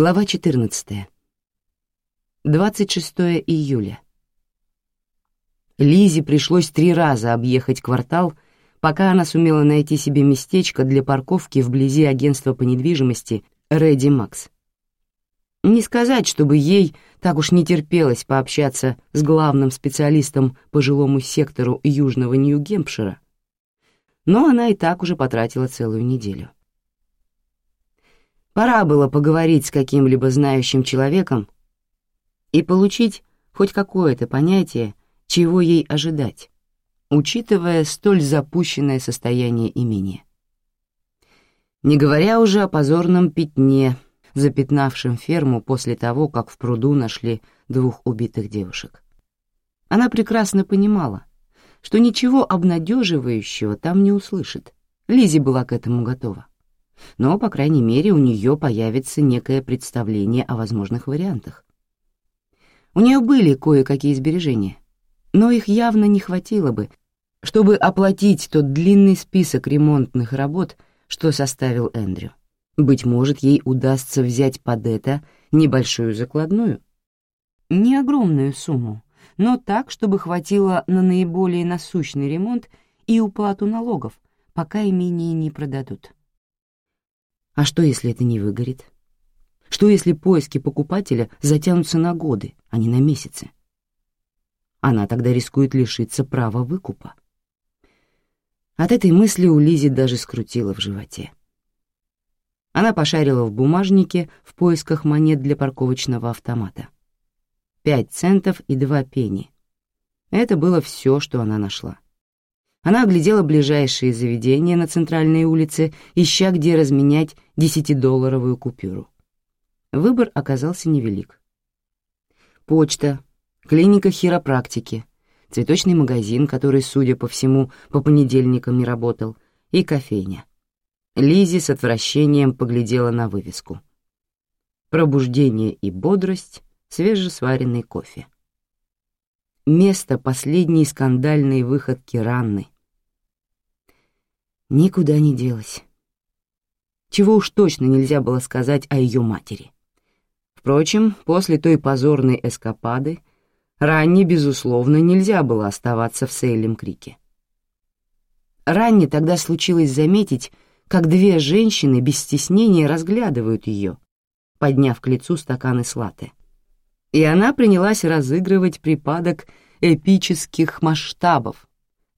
Глава 14. 26 июля. Лизе пришлось три раза объехать квартал, пока она сумела найти себе местечко для парковки вблизи агентства по недвижимости «Редди Макс». Не сказать, чтобы ей так уж не терпелось пообщаться с главным специалистом по жилому сектору Южного Нью-Гемпшира, но она и так уже потратила целую неделю. Пора было поговорить с каким-либо знающим человеком и получить хоть какое-то понятие, чего ей ожидать, учитывая столь запущенное состояние имени. Не говоря уже о позорном пятне, запятнавшем ферму после того, как в пруду нашли двух убитых девушек. Она прекрасно понимала, что ничего обнадеживающего там не услышит. Лизи была к этому готова но, по крайней мере, у нее появится некое представление о возможных вариантах. У нее были кое-какие сбережения, но их явно не хватило бы, чтобы оплатить тот длинный список ремонтных работ, что составил Эндрю. Быть может, ей удастся взять под это небольшую закладную. Не огромную сумму, но так, чтобы хватило на наиболее насущный ремонт и уплату налогов, пока имение не продадут. А что, если это не выгорит? Что, если поиски покупателя затянутся на годы, а не на месяцы? Она тогда рискует лишиться права выкупа. От этой мысли у Лизи даже скрутило в животе. Она пошарила в бумажнике в поисках монет для парковочного автомата. Пять центов и два пенни. Это было все, что она нашла. Она оглядела ближайшие заведения на центральной улице, ища где разменять десятидолларовую купюру. Выбор оказался невелик. Почта, клиника хиропрактики, цветочный магазин, который, судя по всему, по понедельникам не работал, и кофейня. Лизи с отвращением поглядела на вывеску. Пробуждение и бодрость, свежесваренный кофе. Место последней скандальной выходки Ранны. Никуда не делась чего уж точно нельзя было сказать о ее матери. Впрочем, после той позорной эскапады Ранне, безусловно, нельзя было оставаться в Сейлем-Крике. Ранне тогда случилось заметить, как две женщины без стеснения разглядывают ее, подняв к лицу стаканы слаты. И она принялась разыгрывать припадок эпических масштабов,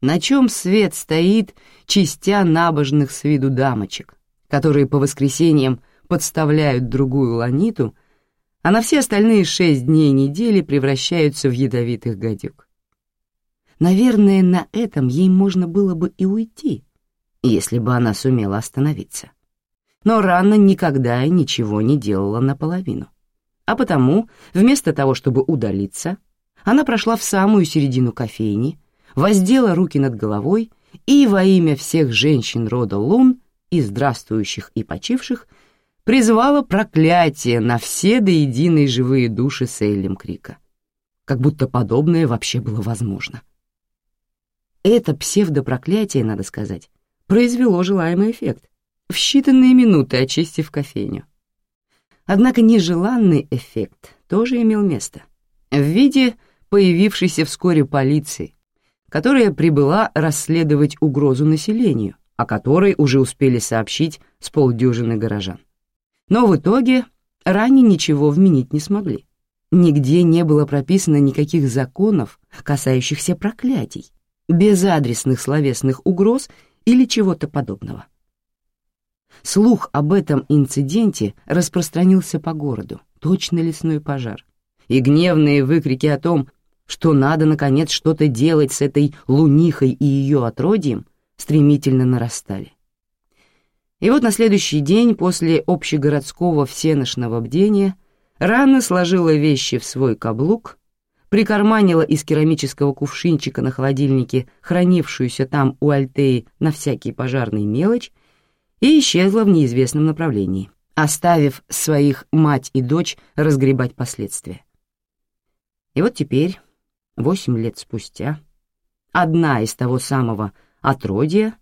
на чем свет стоит, частя набожных с виду дамочек которые по воскресеньям подставляют другую ланиту, а на все остальные шесть дней недели превращаются в ядовитых гадюк. Наверное, на этом ей можно было бы и уйти, если бы она сумела остановиться. Но Ранна никогда и ничего не делала наполовину. А потому, вместо того, чтобы удалиться, она прошла в самую середину кофейни, воздела руки над головой и во имя всех женщин рода Лун и здравствующих, и почивших, призвала проклятие на все до единой живые души Сейлем Крика. Как будто подобное вообще было возможно. Это псевдопроклятие, надо сказать, произвело желаемый эффект, в считанные минуты очистив кофейню. Однако нежеланный эффект тоже имел место в виде появившейся вскоре полиции, которая прибыла расследовать угрозу населению, о которой уже успели сообщить с полдюжины горожан. Но в итоге ранее ничего вменить не смогли. Нигде не было прописано никаких законов, касающихся проклятий, безадресных словесных угроз или чего-то подобного. Слух об этом инциденте распространился по городу, точно лесной пожар, и гневные выкрики о том, что надо, наконец, что-то делать с этой лунихой и ее отродьем, стремительно нарастали. И вот на следующий день после общегородского всеношного бдения Ранна сложила вещи в свой каблук, прикарманила из керамического кувшинчика на холодильнике хранившуюся там у Альтеи на всякий пожарный мелочь и исчезла в неизвестном направлении, оставив своих мать и дочь разгребать последствия. И вот теперь, восемь лет спустя, одна из того самого отродья,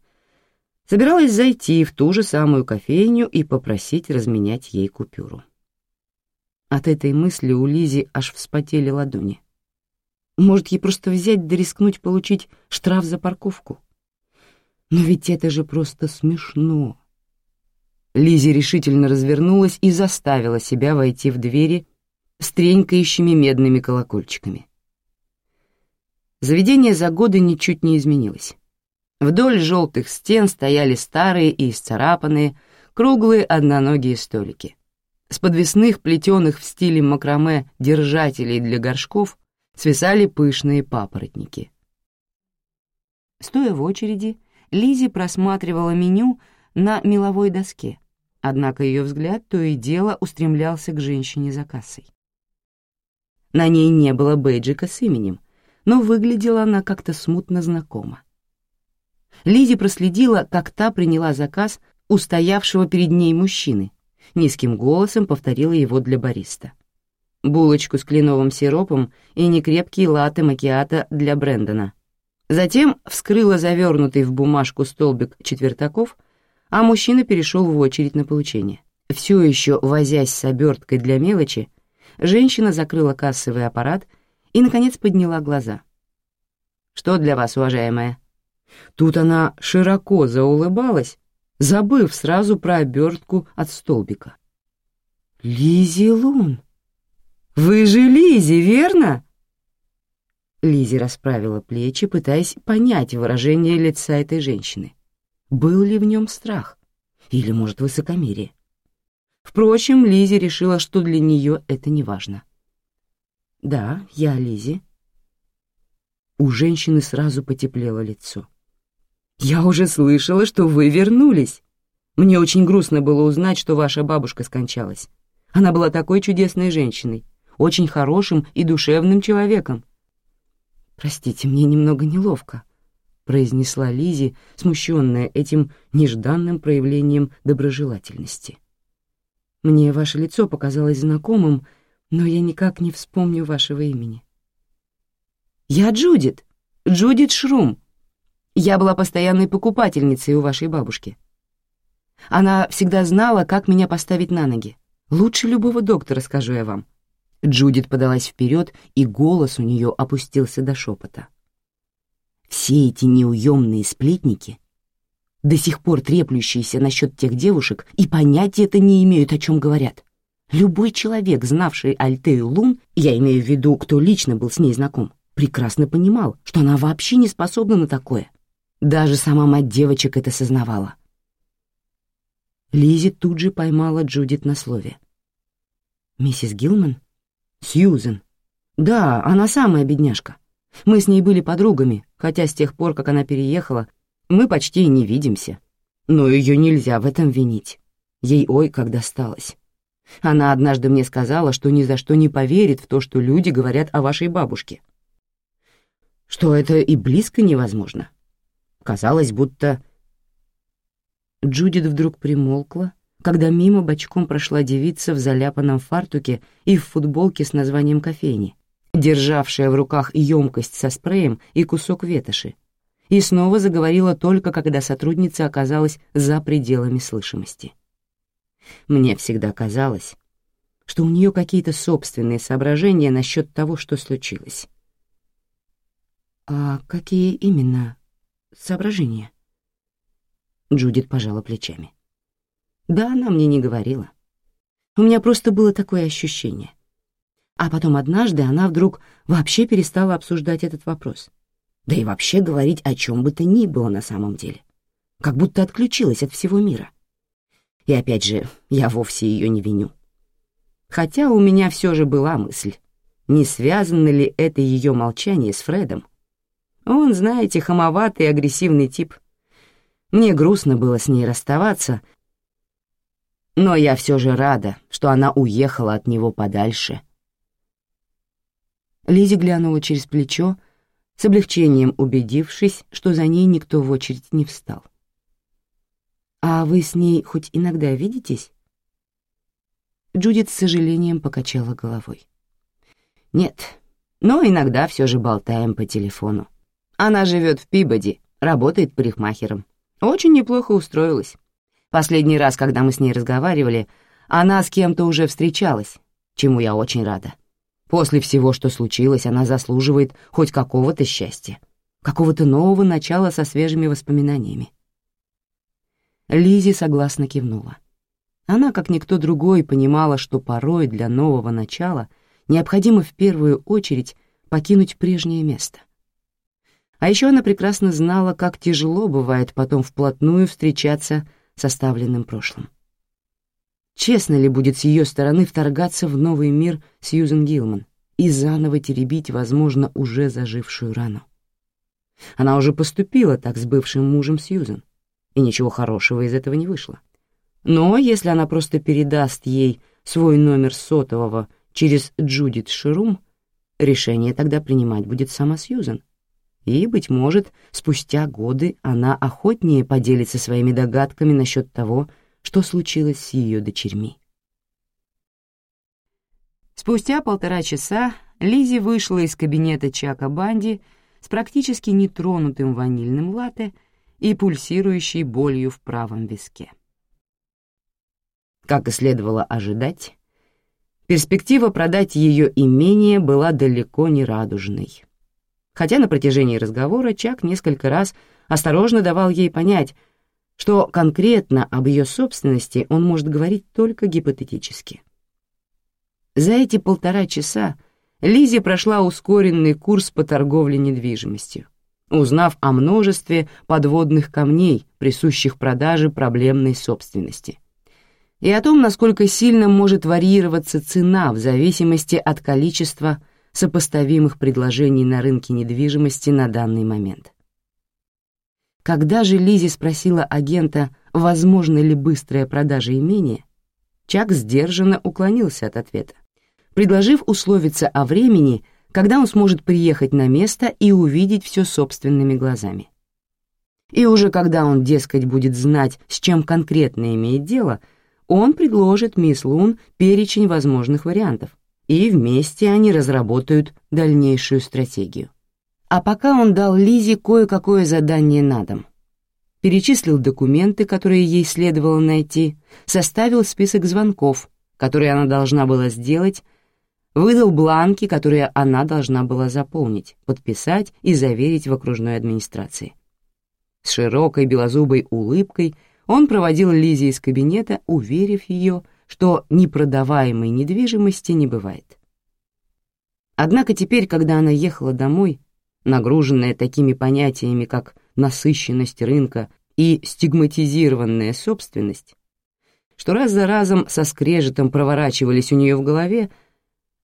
собиралась зайти в ту же самую кофейню и попросить разменять ей купюру. От этой мысли у Лизи аж вспотели ладони. Может, ей просто взять да рискнуть получить штраф за парковку? Но ведь это же просто смешно. Лизи решительно развернулась и заставила себя войти в двери с тренькающими медными колокольчиками. Заведение за годы ничуть не изменилось. Вдоль желтых стен стояли старые и исцарапанные, круглые одноногие столики. С подвесных, плетеных в стиле макраме держателей для горшков свисали пышные папоротники. Стоя в очереди, Лизи просматривала меню на меловой доске, однако ее взгляд то и дело устремлялся к женщине за кассой. На ней не было бейджика с именем, но выглядела она как-то смутно знакомо. Лизи проследила, как та приняла заказ у перед ней мужчины низким голосом повторила его для бариста. Булочку с кленовым сиропом и некрепкий латте макиато для Брэндона. Затем вскрыла завернутый в бумажку столбик четвертаков, а мужчина перешел в очередь на получение. Все еще возясь с оберткой для мелочи, женщина закрыла кассовый аппарат и, наконец, подняла глаза. «Что для вас, уважаемая?» Тут она широко заулыбалась, забыв сразу про обертку от столбика. «Лизи Лун! Вы же Лизи, верно?» Лизи расправила плечи, пытаясь понять выражение лица этой женщины. Был ли в нем страх? Или, может, высокомерие? Впрочем, Лизи решила, что для нее это не важно. «Да, я Лизи». У женщины сразу потеплело лицо. «Я уже слышала, что вы вернулись. Мне очень грустно было узнать, что ваша бабушка скончалась. Она была такой чудесной женщиной, очень хорошим и душевным человеком». «Простите, мне немного неловко», — произнесла Лизи, смущенная этим нежданным проявлением доброжелательности. «Мне ваше лицо показалось знакомым, но я никак не вспомню вашего имени». «Я Джудит, Джудит Шрум», я была постоянной покупательницей у вашей бабушки. Она всегда знала, как меня поставить на ноги. Лучше любого доктора, скажу я вам. Джудит подалась вперед, и голос у нее опустился до шепота. Все эти неуемные сплетники, до сих пор треплющиеся насчет тех девушек, и понятия-то не имеют, о чем говорят. Любой человек, знавший Альтею Лун, я имею в виду, кто лично был с ней знаком, прекрасно понимал, что она вообще не способна на такое. Даже сама мать девочек это сознавала. Лизи тут же поймала Джудит на слове. «Миссис Гилман? Сьюзен. Да, она самая бедняжка. Мы с ней были подругами, хотя с тех пор, как она переехала, мы почти и не видимся. Но ее нельзя в этом винить. Ей ой, как досталось. Она однажды мне сказала, что ни за что не поверит в то, что люди говорят о вашей бабушке. Что это и близко невозможно. Казалось, будто... Джудит вдруг примолкла, когда мимо бочком прошла девица в заляпанном фартуке и в футболке с названием кофейни, державшая в руках емкость со спреем и кусок ветоши, и снова заговорила только, когда сотрудница оказалась за пределами слышимости. Мне всегда казалось, что у нее какие-то собственные соображения насчет того, что случилось. «А какие именно соображения?» Джудит пожала плечами. «Да, она мне не говорила. У меня просто было такое ощущение. А потом однажды она вдруг вообще перестала обсуждать этот вопрос. Да и вообще говорить о чем бы то ни было на самом деле. Как будто отключилась от всего мира. И опять же, я вовсе ее не виню. Хотя у меня все же была мысль, не связано ли это ее молчание с Фредом, он, знаете, хамоватый агрессивный тип. Мне грустно было с ней расставаться, но я все же рада, что она уехала от него подальше. Лизи глянула через плечо, с облегчением убедившись, что за ней никто в очередь не встал. «А вы с ней хоть иногда видитесь?» Джудит с сожалением покачала головой. «Нет, но иногда все же болтаем по телефону. Она живет в Пибоди, работает парикмахером. Очень неплохо устроилась. Последний раз, когда мы с ней разговаривали, она с кем-то уже встречалась. чему я очень рада. После всего, что случилось, она заслуживает хоть какого-то счастья, какого-то нового начала со свежими воспоминаниями. Лизи согласно кивнула. Она, как никто другой, понимала, что порой для нового начала необходимо в первую очередь покинуть прежнее место. А еще она прекрасно знала, как тяжело бывает потом вплотную встречаться с оставленным прошлым. Честно ли будет с ее стороны вторгаться в новый мир Сьюзен Гилман и заново теребить, возможно, уже зажившую рану? Она уже поступила так с бывшим мужем Сьюзен и ничего хорошего из этого не вышло. Но если она просто передаст ей свой номер сотового через Джудит Ширум, решение тогда принимать будет сама Сьюзен. И, быть может, спустя годы она охотнее поделится своими догадками насчет того, что случилось с ее дочерьми. Спустя полтора часа Лизи вышла из кабинета Чака Банди с практически нетронутым ванильным латте и пульсирующей болью в правом виске. Как и следовало ожидать, перспектива продать ее имение была далеко не радужной. Хотя на протяжении разговора Чак несколько раз осторожно давал ей понять, что конкретно об ее собственности он может говорить только гипотетически. За эти полтора часа Лизи прошла ускоренный курс по торговле недвижимостью узнав о множестве подводных камней, присущих продаже проблемной собственности, и о том, насколько сильно может варьироваться цена в зависимости от количества сопоставимых предложений на рынке недвижимости на данный момент. Когда же Лизи спросила агента, возможно ли быстрая продажа имения, Чак сдержанно уклонился от ответа, предложив условиться о времени, когда он сможет приехать на место и увидеть все собственными глазами. И уже когда он, дескать, будет знать, с чем конкретно имеет дело, он предложит мисс Лун перечень возможных вариантов, и вместе они разработают дальнейшую стратегию. А пока он дал Лизе кое-какое задание на дом. Перечислил документы, которые ей следовало найти, составил список звонков, которые она должна была сделать выдал бланки, которые она должна была заполнить, подписать и заверить в окружной администрации. С широкой белозубой улыбкой он проводил Лизи из кабинета, уверив ее, что непродаваемой недвижимости не бывает. Однако теперь, когда она ехала домой, нагруженная такими понятиями, как насыщенность рынка и стигматизированная собственность, что раз за разом со скрежетом проворачивались у нее в голове,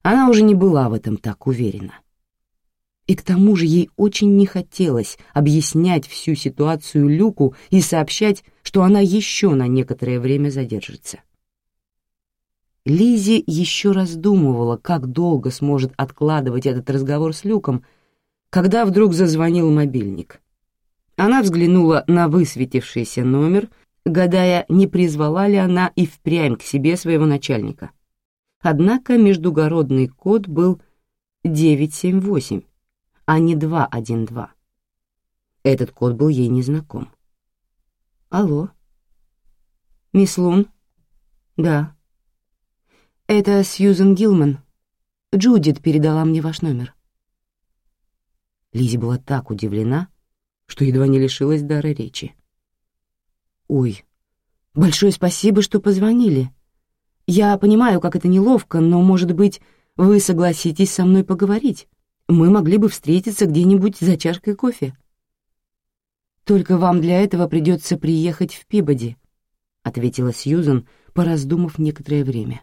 она уже не была в этом так уверена. И к тому же ей очень не хотелось объяснять всю ситуацию Люку и сообщать, что она еще на некоторое время задержится. Лизи еще раздумывала, как долго сможет откладывать этот разговор с Люком, когда вдруг зазвонил мобильник. Она взглянула на высветившийся номер, гадая, не призвала ли она и впрямь к себе своего начальника — Однако междугородный код был 978, а не 212. Этот код был ей незнаком. «Алло?» «Мисс Лун?» «Да». «Это Сьюзен Гилман. Джудит передала мне ваш номер». Лизи была так удивлена, что едва не лишилась дара речи. «Ой, большое спасибо, что позвонили», я понимаю, как это неловко, но, может быть, вы согласитесь со мной поговорить. Мы могли бы встретиться где-нибудь за чашкой кофе. Только вам для этого придется приехать в Пибоди, ответила Сьюзен, пораздумав некоторое время.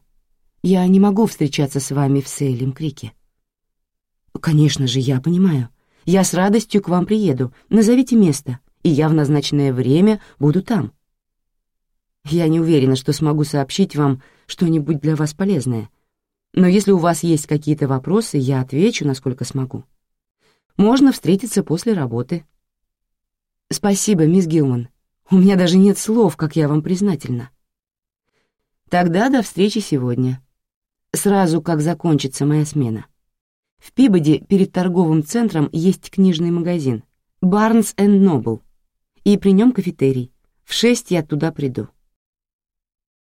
Я не могу встречаться с вами в Сейлем Крике. Конечно же, я понимаю. Я с радостью к вам приеду. Назовите место, и я в назначенное время буду там. Я не уверена, что смогу сообщить вам что-нибудь для вас полезное. Но если у вас есть какие-то вопросы, я отвечу, насколько смогу. Можно встретиться после работы. Спасибо, мисс Гилман. У меня даже нет слов, как я вам признательна. Тогда до встречи сегодня. Сразу, как закончится моя смена. В Пибоди перед торговым центром есть книжный магазин Barnes Noble, и при нем кафетерий. В шесть я туда приду.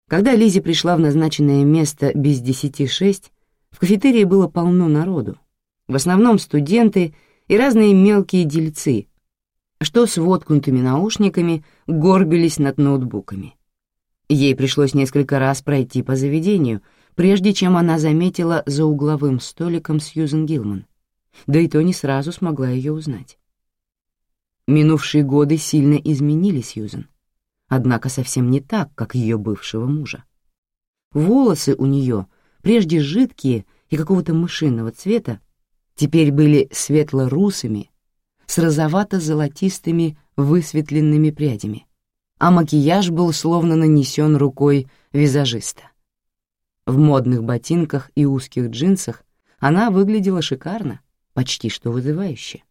Когда Лизи пришла в назначенное место без десяти шесть, в кафетерии было полно народу, в основном студенты и разные мелкие дельцы, что с воткнутыми наушниками горбились над ноутбуками. Ей пришлось несколько раз пройти по заведению, прежде чем она заметила за угловым столиком Сьюзен Гилман, да и то не сразу смогла ее узнать. Минувшие годы сильно изменили Сьюзен, однако совсем не так, как ее бывшего мужа. Волосы у нее, прежде жидкие и какого-то мышиного цвета, теперь были светло-русыми, с розовато-золотистыми высветленными прядями, а макияж был словно нанесен рукой визажиста. В модных ботинках и узких джинсах она выглядела шикарно, почти что вызывающе.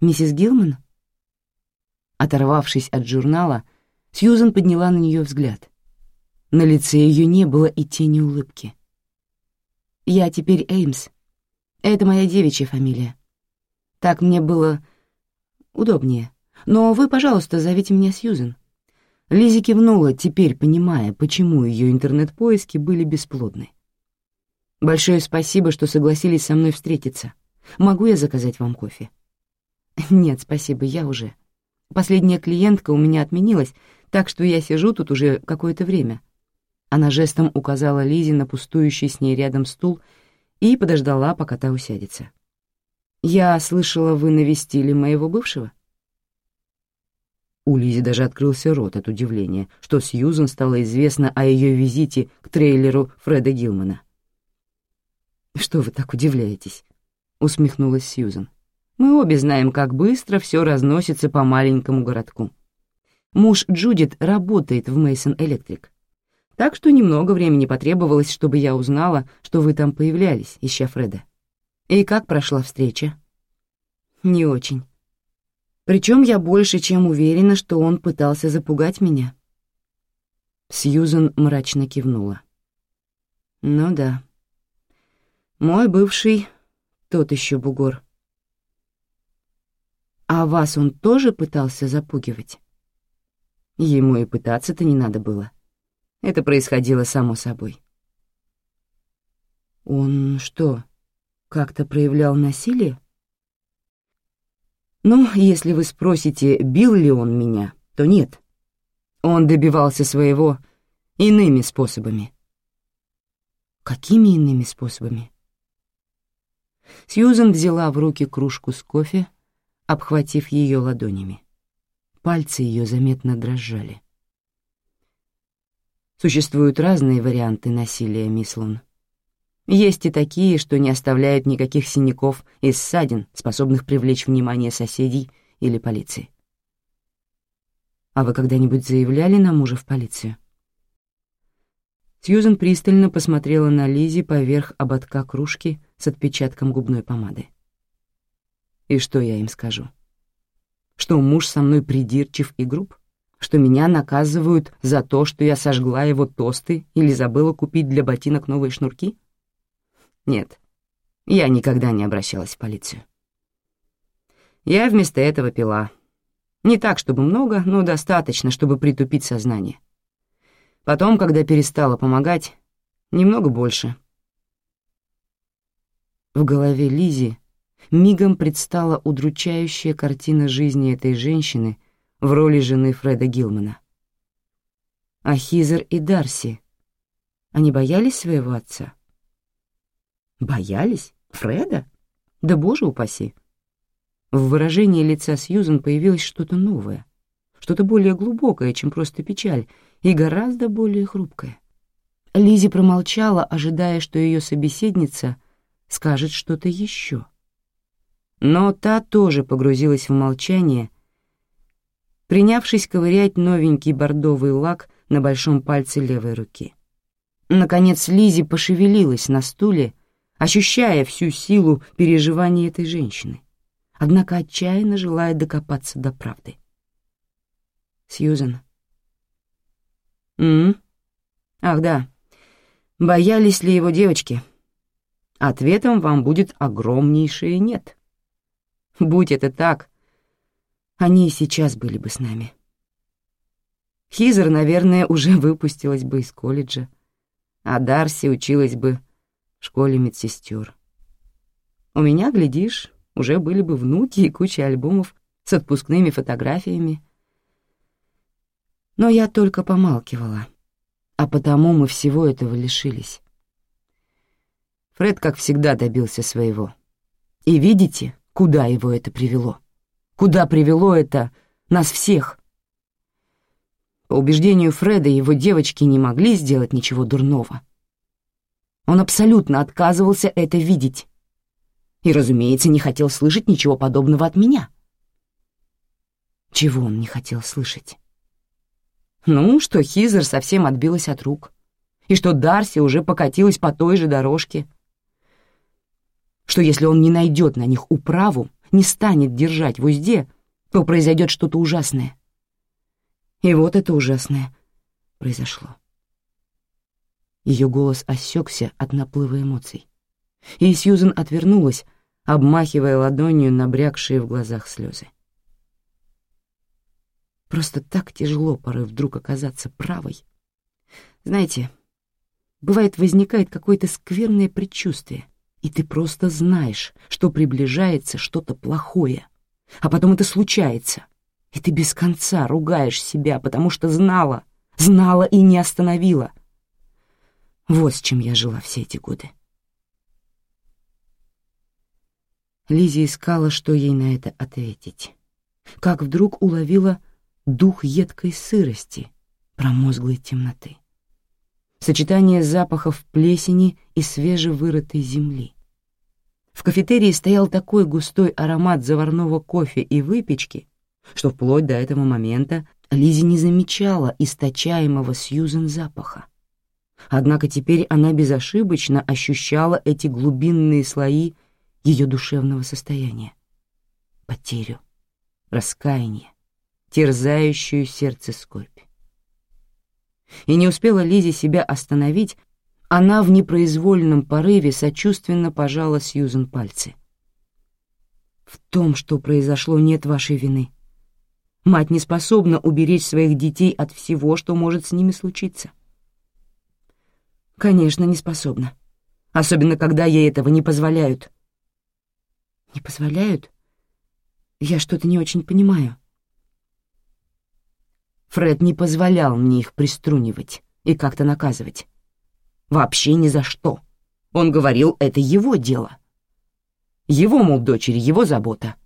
«Миссис Гилман?» Оторвавшись от журнала, Сьюзан подняла на нее взгляд. На лице ее не было и тени улыбки. «Я теперь Эймс. Это моя девичья фамилия. Так мне было удобнее. Но вы, пожалуйста, зовите меня Сьюзен». Лизи кивнула, теперь понимая, почему ее интернет-поиски были бесплодны. «Большое спасибо, что согласились со мной встретиться. Могу я заказать вам кофе?» «Нет, спасибо, я уже. Последняя клиентка у меня отменилась, так что я сижу тут уже какое-то время». Она жестом указала Лизе на пустующий с ней рядом стул и подождала, пока та усядется. «Я слышала, вы навестили моего бывшего?» У Лизи даже открылся рот от удивления, что Сьюзен стало известно о ее визите к трейлеру Фреда Гилмана. «Что вы так удивляетесь?» — усмехнулась Сьюзен. Мы обе знаем, как быстро все разносится по маленькому городку. Муж Джудит работает в Мейсон Электрик. Так что немного времени потребовалось, чтобы я узнала, что вы там появлялись, ища Фреда. И как прошла встреча? Не очень. Причем я больше чем уверена, что он пытался запугать меня. Сьюзен мрачно кивнула. Ну да. Мой бывший — тот еще бугор. А вас он тоже пытался запугивать? Ему и пытаться-то не надо было. Это происходило само собой. Он что, как-то проявлял насилие? Ну, если вы спросите, бил ли он меня, то нет. Он добивался своего иными способами. Какими иными способами? Сьюзен взяла в руки кружку с кофе, обхватив ее ладонями. Пальцы ее заметно дрожали. Существуют разные варианты насилия, мисс Лун. Есть и такие, что не оставляют никаких синяков и ссадин, способных привлечь внимание соседей или полиции. А вы когда-нибудь заявляли на мужа в полицию? Сьюзен пристально посмотрела на Лизи поверх ободка кружки с отпечатком губной помады. И что я им скажу? Что муж со мной придирчив и груб? Что меня наказывают за то, что я сожгла его тосты или забыла купить для ботинок новые шнурки? Нет, я никогда не обращалась в полицию. Я вместо этого пила. Не так, чтобы много, но достаточно, чтобы притупить сознание. Потом, когда перестала помогать, немного больше. В голове Лизи мигом предстала удручающая картина жизни этой женщины в роли жены Фреда Гилмана. А Хизер и Дарси, они боялись своего отца? Боялись? Фреда? Да боже упаси! В выражении лица Сьюзен появилось что-то новое, что-то более глубокое, чем просто печаль, и гораздо более хрупкое. Лизи промолчала, ожидая, что ее собеседница скажет что-то еще. — но та тоже погрузилась в молчание, принявшись ковырять новенький бордовый лак на большом пальце левой руки. Наконец Лизи пошевелилась на стуле, ощущая всю силу переживаний этой женщины, однако отчаянно желая докопаться до правды. Сьюзен. «М? Ах, да. Боялись ли его девочки? Ответом вам будет огромнейшее «нет». Будь это так, они и сейчас были бы с нами. Хизер, наверное, уже выпустилась бы из колледжа, а Дарси училась бы в школе медсестер. У меня, глядишь, уже были бы внуки и куча альбомов с отпускными фотографиями. Но я только помалкивала, а потому мы всего этого лишились. Фред, как всегда, добился своего. И видите, куда его это привело? Куда привело это нас всех? По убеждению Фреда, его девочки не могли сделать ничего дурного. Он абсолютно отказывался это видеть. И, разумеется, не хотел слышать ничего подобного от меня. Чего он не хотел слышать? Ну, что Хизер совсем отбилась от рук, и что Дарси уже покатилась по той же дорожке, что если он не найдет на них управу, не станет держать в узде, то произойдет что-то ужасное. И вот это ужасное произошло. Ее голос осекся от наплыва эмоций, и Сьюзен отвернулась, обмахивая ладонью набрякшие в глазах слезы. Просто так тяжело порой вдруг оказаться правой. Знаете, бывает возникает какое-то скверное предчувствие, и ты просто знаешь, что приближается что-то плохое, а потом это случается — и ты без конца ругаешь себя, потому что знала, знала и не остановила. Вот с чем я жила все эти годы. Лиза искала, что ей на это ответить. Как вдруг уловила дух едкой сырости, промозглой темноты. Сочетание запахов плесени и свежевырытой земли. В кафетерии стоял такой густой аромат заварного кофе и выпечки, что вплоть до этого момента Лизи не замечала источаемого Сьюзен запаха. Однако теперь она безошибочно ощущала эти глубинные слои ее душевного состояния. Потерю, раскаяние, терзающую сердце скорбь. И не успела Лизи себя остановить, она в непроизвольном порыве сочувственно пожала Сьюзен пальцы. «В том, что произошло, нет вашей вины», Мать не способна уберечь своих детей от всего, что может с ними случиться. Конечно, не способна. Особенно, когда ей этого не позволяют. Не позволяют? Я что-то не очень понимаю. Фред не позволял мне их приструнивать и как-то наказывать. Вообще ни за что. Он говорил, это его дело. Его, мол, дочери, его забота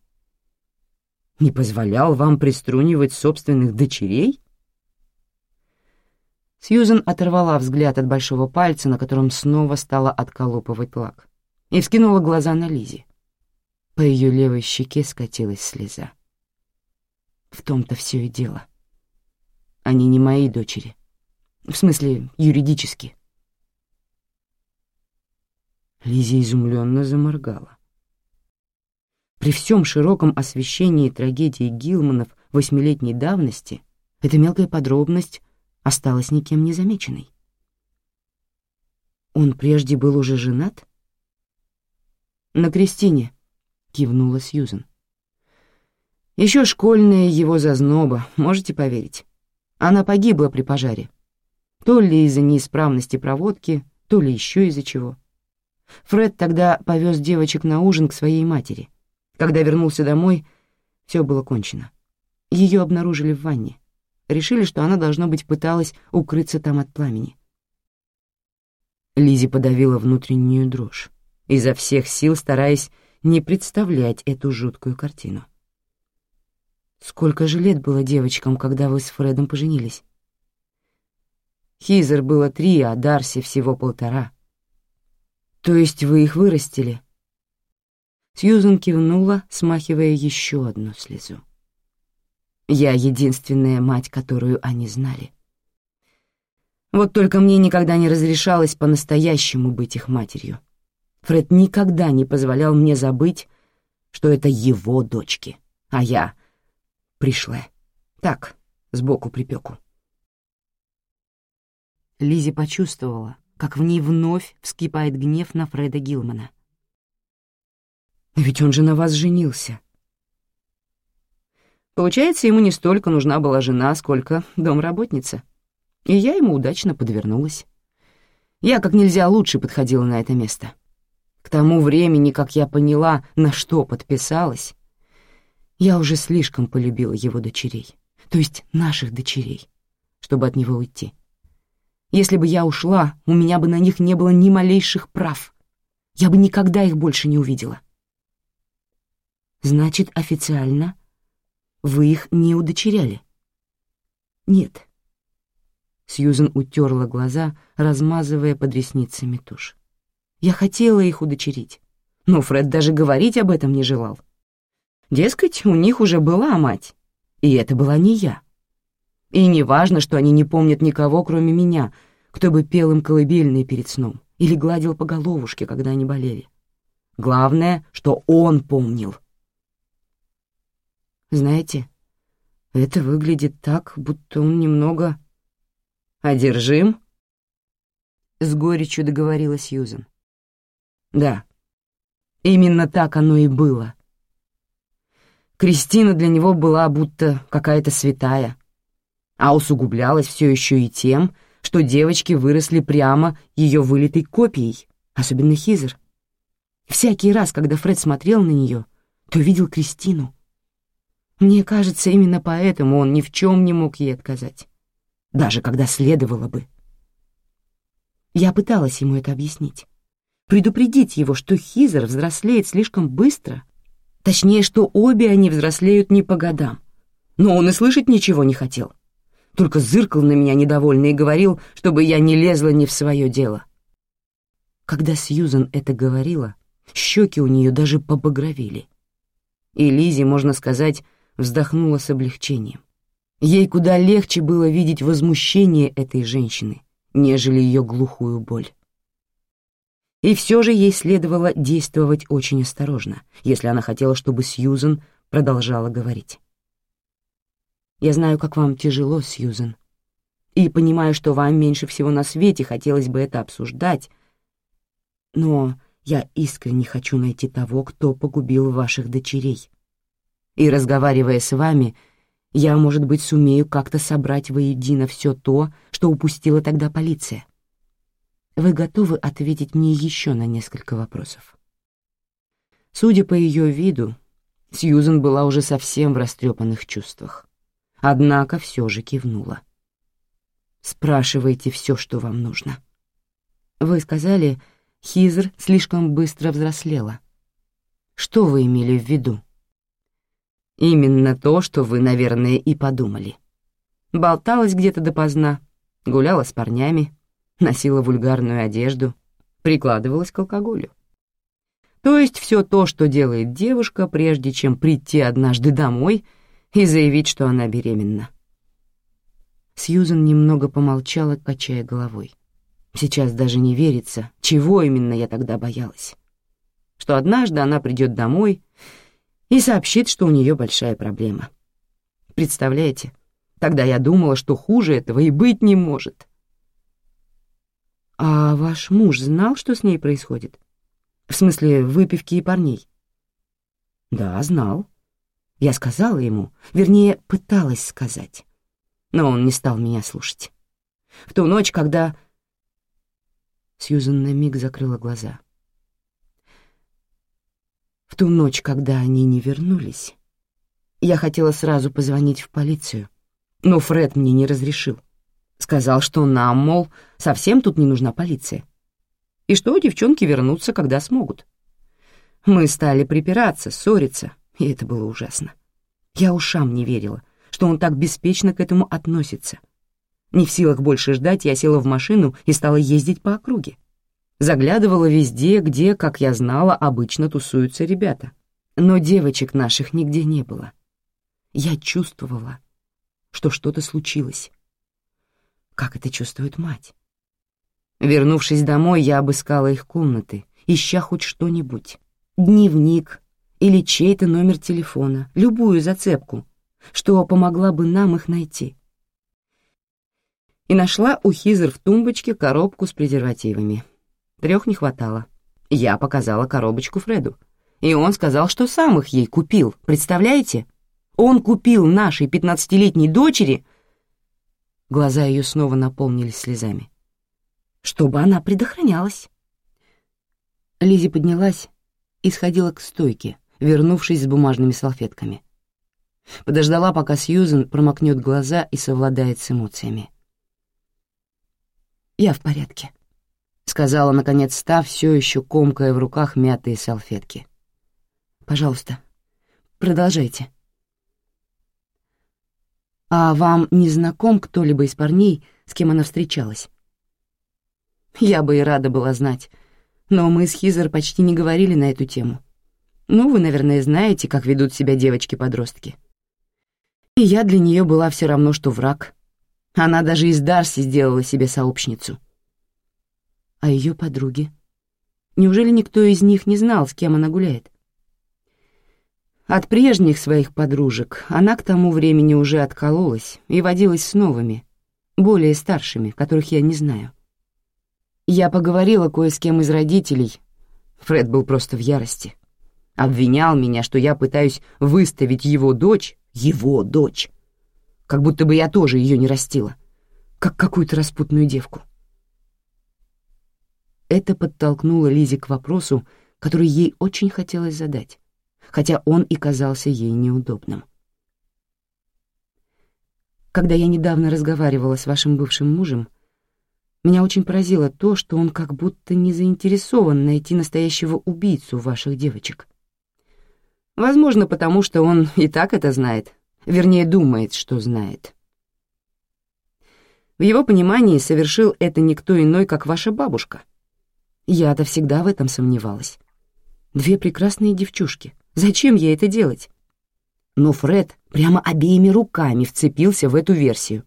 не позволял вам приструнивать собственных дочерей? Сьюзен оторвала взгляд от большого пальца, на котором снова стала отколупывать лак, и вскинула глаза на Лизи. По ее левой щеке скатилась слеза. В том-то все и дело. Они не мои дочери. В смысле, юридически. Лизи изумленно заморгала. При всем широком освещении трагедии Гилманов восьмилетней давности эта мелкая подробность осталась никем не замеченной. Он прежде был уже женат? На Кристине, кивнула Сьюзен. Еще школьная его зазноба, можете поверить. Она погибла при пожаре. То ли из-за неисправности проводки, то ли еще из-за чего. Фред тогда повез девочек на ужин к своей матери. Когда вернулся домой, все было кончено. Ее обнаружили в ванне. Решили, что она, должно быть, пыталась укрыться там от пламени. Лизи подавила внутреннюю дрожь, изо всех сил стараясь не представлять эту жуткую картину. Сколько же лет было девочкам, когда вы с Фредом поженились? Хизер было три, а Дарси всего полтора. То есть вы их вырастили? Сьюзен кивнула, смахивая еще одну слезу. Я единственная мать, которую они знали. Вот только мне никогда не разрешалось по-настоящему быть их матерью. Фред никогда не позволял мне забыть, что это его дочки, а я пришла. Так, сбоку припеку. Лизи почувствовала, как в ней вновь вскипает гнев на Фреда Гилмана — ведь он же на вас женился. Получается, ему не столько нужна была жена, сколько домработница. И я ему удачно подвернулась. Я как нельзя лучше подходила на это место. К тому времени, как я поняла, на что подписалась, я уже слишком полюбила его дочерей, то есть наших дочерей, чтобы от него уйти. Если бы я ушла, у меня бы на них не было ни малейших прав. Я бы никогда их больше не увидела. Значит, официально вы их не удочеряли? Нет. Сьюзен утерла глаза, размазывая под ресницами тушь. Я хотела их удочерить, но Фред даже говорить об этом не желал. Дескать, у них уже была мать, и это была не я. И не важно, что они не помнят никого, кроме меня, кто бы пел им колыбельные перед сном или гладил по головушке, когда они болели. Главное, что он помнил. Знаете, это выглядит так, будто он немного... «Одержим?» — с горечью договорила Сьюзен. «Да, именно так оно и было. Кристина для него была будто какая-то святая, а усугублялась все еще и тем, что девочки выросли прямо ее вылитой копией, особенно Хизер. Всякий раз, когда Фред смотрел на нее, то видел Кристину. Мне кажется, именно поэтому он ни в чем не мог ей отказать, даже когда следовало бы. Я пыталась ему это объяснить, предупредить его, что Хизер взрослеет слишком быстро, точнее, что обе они взрослеют не по годам, но он и слышать ничего не хотел только зыркал на меня недовольно и говорил, чтобы я не лезла не в свое дело. Когда Сьюзан это говорила, щеки у нее даже побагровели. И Лизи, можно сказать, вздохнула с облегчением. Ей куда легче было видеть возмущение этой женщины, нежели ее глухую боль. И все же ей следовало действовать очень осторожно, если она хотела, чтобы Сьюзан продолжала говорить. Я знаю, как вам тяжело, Сьюзен. И понимаю, что вам меньше всего на свете хотелось бы это обсуждать. Но я искренне хочу найти того, кто погубил ваших дочерей. И, разговаривая с вами, я, может быть, сумею как-то собрать воедино все то, что упустила тогда полиция. Вы готовы ответить мне еще на несколько вопросов? Судя по ее виду, Сьюзен была уже совсем в растрепанных чувствах однако все же кивнула. «Спрашивайте все, что вам нужно». «Вы сказали, Хизр слишком быстро взрослела. Что вы имели в виду?» «Именно то, что вы, наверное, и подумали. Болталась где-то допоздна, гуляла с парнями, носила вульгарную одежду, прикладывалась к алкоголю. То есть все то, что делает девушка, прежде чем прийти однажды домой — и заявить, что она беременна. Сьюзен немного помолчала, качая головой. Сейчас даже не верится, чего именно я тогда боялась. Что однажды она придет домой и сообщит, что у нее большая проблема. Представляете, тогда я думала, что хуже этого и быть не может. А ваш муж знал, что с ней происходит? В смысле, выпивки и парней? Да, знал. Я сказала ему, вернее, пыталась сказать, но он не стал меня слушать. В ту ночь, когда... Сьюзан на миг закрыла глаза. В ту ночь, когда они не вернулись, я хотела сразу позвонить в полицию, но Фред мне не разрешил. Сказал, что нам, мол, совсем тут не нужна полиция. И что девчонки вернутся, когда смогут. Мы стали припираться, ссориться, и это было ужасно. Я ушам не верила, что он так беспечно к этому относится. Не в силах больше ждать, я села в машину и стала ездить по округе. Заглядывала везде, где, как я знала, обычно тусуются ребята. Но девочек наших нигде не было. Я чувствовала, что что-то случилось. Как это чувствует мать? Вернувшись домой, я обыскала их комнаты, ища хоть что-нибудь. Дневник, или чей-то номер телефона, любую зацепку, что помогла бы нам их найти. И нашла у Хизер в тумбочке коробку с презервативами. Трех не хватало. Я показала коробочку Фреду, и он сказал, что сам их ей купил, представляете? Он купил нашей пятнадцатилетней дочери... Глаза ее снова наполнились слезами. чтобы она предохранялась. Лизи поднялась и сходила к стойке, вернувшись с бумажными салфетками. Подождала, пока Сьюзен промокнет глаза и совладает с эмоциями. «Я в порядке», — сказала, наконец, став все еще комкая в руках мятые салфетки. «Пожалуйста, продолжайте». «А вам не знаком кто-либо из парней, с кем она встречалась?» «Я бы и рада была знать, но мы с Хизер почти не говорили на эту тему. Ну, вы, наверное, знаете, как ведут себя девочки-подростки. И я для нее была все равно, что враг. Она даже из Дарси сделала себе сообщницу. А ее подруги? Неужели никто из них не знал, с кем она гуляет? От прежних своих подружек она к тому времени уже откололась и водилась с новыми, более старшими, которых я не знаю. Я поговорила кое с кем из родителей. Фред был просто в ярости. Обвинял меня, что я пытаюсь выставить его дочь, его дочь, как будто бы я тоже ее не растила, как какую-то распутную девку. Это подтолкнуло Лизе к вопросу, который ей очень хотелось задать, хотя он и казался ей неудобным. Когда я недавно разговаривала с вашим бывшим мужем, меня очень поразило то, что он как будто не заинтересован найти настоящего убийцу ваших девочек. Возможно, потому что он и так это знает, вернее, думает, что знает. В его понимании совершил это никто иной, как ваша бабушка. Я-то всегда в этом сомневалась. Две прекрасные девчушки. Зачем ей это делать? Но Фред прямо обеими руками вцепился в эту версию.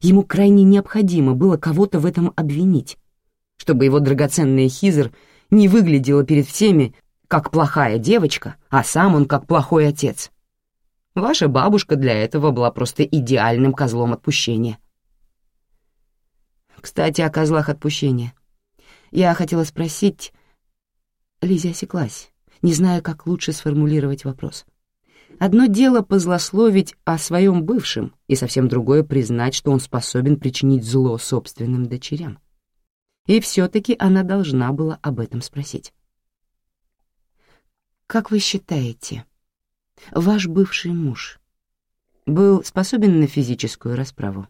Ему крайне необходимо было кого-то в этом обвинить, чтобы его драгоценная Хизер не выглядела перед всеми как плохая девочка, а сам он как плохой отец. Ваша бабушка для этого была просто идеальным козлом отпущения. Кстати, о козлах отпущения. Я хотела спросить... Лизя осеклась, не зная, как лучше сформулировать вопрос. — Одно дело позлословить о своем бывшем, и совсем другое признать, что он способен причинить зло собственным дочерям. И все-таки она должна была об этом спросить. «Как вы считаете, ваш бывший муж был способен на физическую расправу?»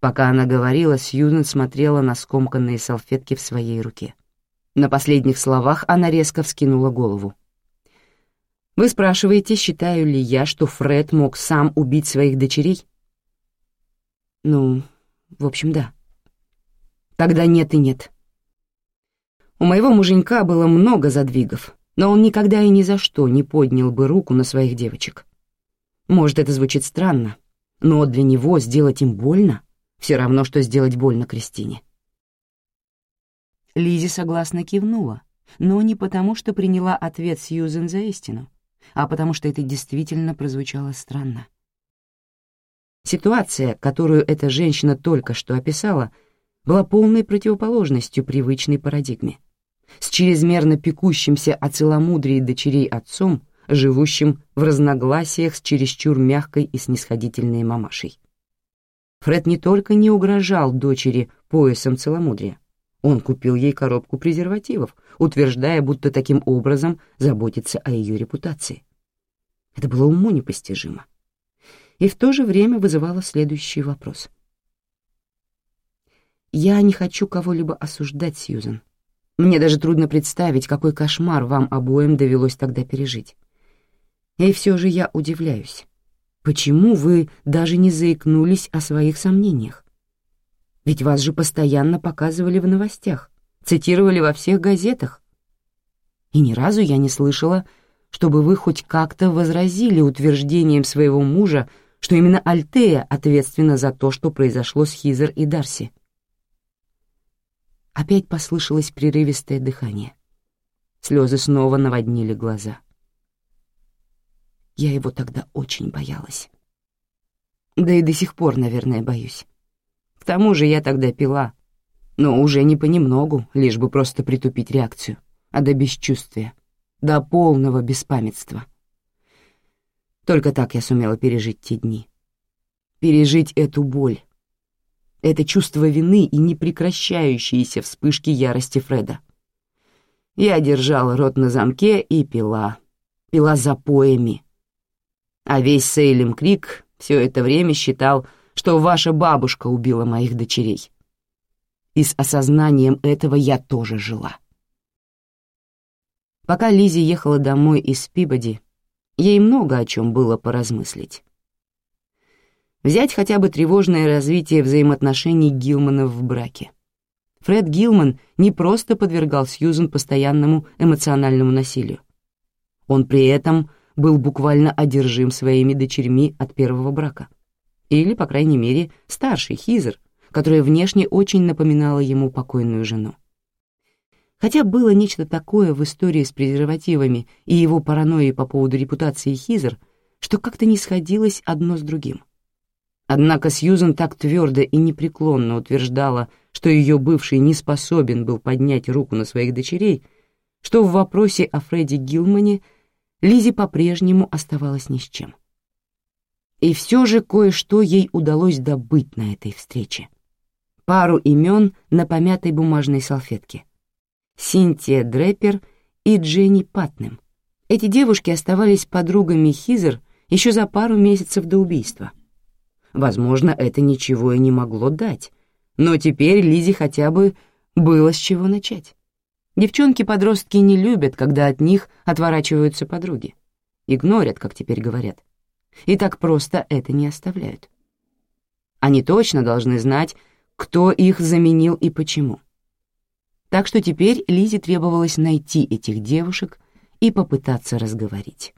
Пока она говорила, Сьюзен смотрела на скомканные салфетки в своей руке. На последних словах она резко вскинула голову. Вы спрашиваете, считаю ли я, что Фред мог сам убить своих дочерей? Ну, в общем, да. Тогда нет и нет. У моего муженька было много задвигов, но он никогда и ни за что не поднял бы руку на своих девочек. Может, это звучит странно, но для него сделать им больно все равно, что сделать больно Кристине. Лизи согласно кивнула, но не потому, что приняла ответ Сьюзен за истину а потому что это действительно прозвучало странно. Ситуация, которую эта женщина только что описала, была полной противоположностью привычной парадигме. С чрезмерно пекущимся о целомудрии дочерей отцом, живущим в разногласиях с чересчур мягкой и снисходительной мамашей. Фред не только не угрожал дочери поясом целомудрия, он купил ей коробку презервативов, утверждая, будто таким образом заботится о ее репутации. Это было уму непостижимо. И в то же время вызывало следующий вопрос. «Я не хочу кого-либо осуждать, Сьюзен. Мне даже трудно представить, какой кошмар вам обоим довелось тогда пережить. И все же я удивляюсь. Почему вы даже не заикнулись о своих сомнениях? Ведь вас же постоянно показывали в новостях, цитировали во всех газетах. И ни разу я не слышала, чтобы вы хоть как-то возразили утверждением своего мужа, что именно Альтея ответственна за то, что произошло с Хизер и Дарси. Опять послышалось прерывистое дыхание. Слезы снова наводнили глаза. Я его тогда очень боялась. Да и до сих пор, наверное, боюсь. К тому же я тогда пила, но уже не понемногу, лишь бы просто притупить реакцию, а до бесчувствия, до полного беспамятства. Только так я сумела пережить те дни. Пережить эту боль. Это чувство вины и непрекращающиеся вспышки ярости Фреда. Я держала рот на замке и пила. Пила запоями. А весь Сейлем Крик все это время считал, что ваша бабушка убила моих дочерей. И с осознанием этого я тоже жила. Пока Лизи ехала домой из Пибоди, ей много о чем было поразмыслить. Взять хотя бы тревожное развитие взаимоотношений Гилманов в браке. Фред Гилман не просто подвергал Сьюзен постоянному эмоциональному насилию. Он при этом был буквально одержим своими дочерьми от первого брака. Или, по крайней мере, старший Хизер, которая внешне очень напоминала ему покойную жену. Хотя было нечто такое в истории с презервативами и его паранойей по поводу репутации Хизер, что как-то не сходилось одно с другим. Однако Сьюзен так твердо и непреклонно утверждала, что ее бывший не способен был поднять руку на своих дочерей, что в вопросе о Фредди Гилмане Лизе по-прежнему оставалась ни с чем. И все же кое-что ей удалось добыть на этой встрече. Пару имен на помятой бумажной салфетке — Синтия Дрепер и Дженни Патнем. Эти девушки оставались подругами Хизер еще за пару месяцев до убийства. Возможно, это ничего и не могло дать, но теперь Лизе хотя бы было с чего начать. Девчонки-подростки не любят, когда от них отворачиваются подруги. Игнорят, как теперь говорят. И так просто это не оставляют. Они точно должны знать, кто их заменил и почему. Так что теперь Лизе требовалось найти этих девушек и попытаться разговорить.